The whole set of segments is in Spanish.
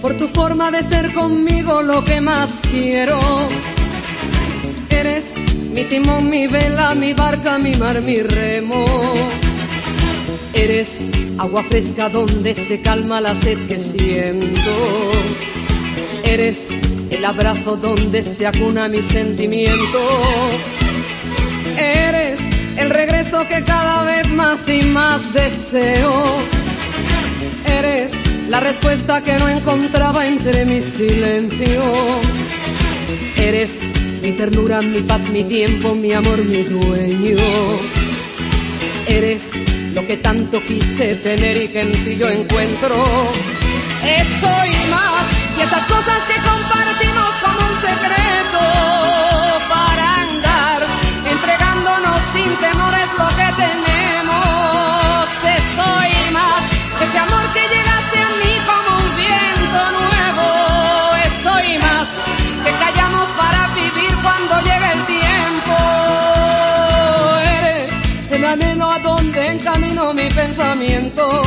por tu forma de ser conmigo lo que más quiero. Eres mi timón, mi vela, mi barca, mi mar, mi remo. Eres agua fresca donde se calma la sed que siento. Eres el abrazo donde se acuna mi sentimiento. Eres el regreso que cada vez más y más deseo. Eres la respuesta que no encontraba entre mi silencio. Eres mi ternura, mi paz, mi tiempo, mi amor, mi dueño. Eres lo que tanto quise tener y que en ti yo encuentro. Eso y más, y esas cosas que compartimos como un secreto para andar entregándonos sin temores lo que mi pensamiento.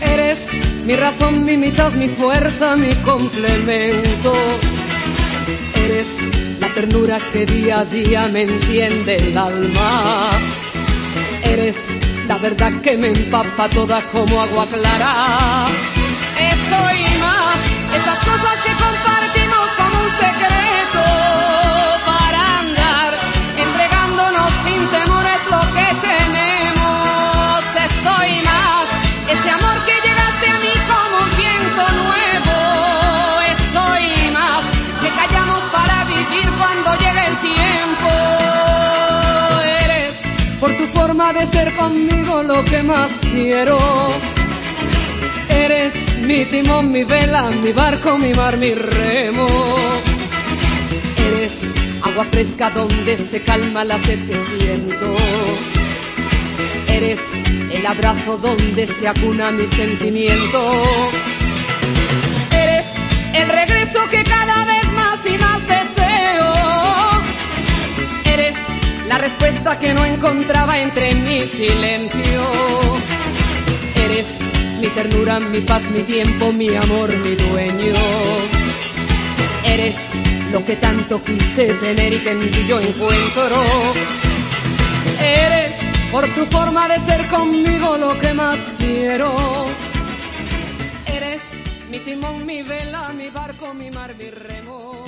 Eres mi razón, mi mitad, mi fuerza, mi complemento. Eres la ternura que día a día me entiende el alma. Eres la verdad que me empapa toda como agua clara. Eso y más, esas cosas que compartimos por tu forma de ser conmigo lo que más quiero. Eres mi timón, mi vela, mi barco, mi mar, mi remo. Eres agua fresca donde se calma la sed que siento. Eres el abrazo donde se acuna mi sentimiento. La respuesta que no encontraba entre mi silencio. Eres mi ternura, mi paz, mi tiempo, mi amor, mi dueño. Eres lo que tanto quise tener y que en ti yo encuentro. Eres por tu forma de ser conmigo lo que más quiero. Eres mi timón, mi vela, mi barco, mi mar, mi remo.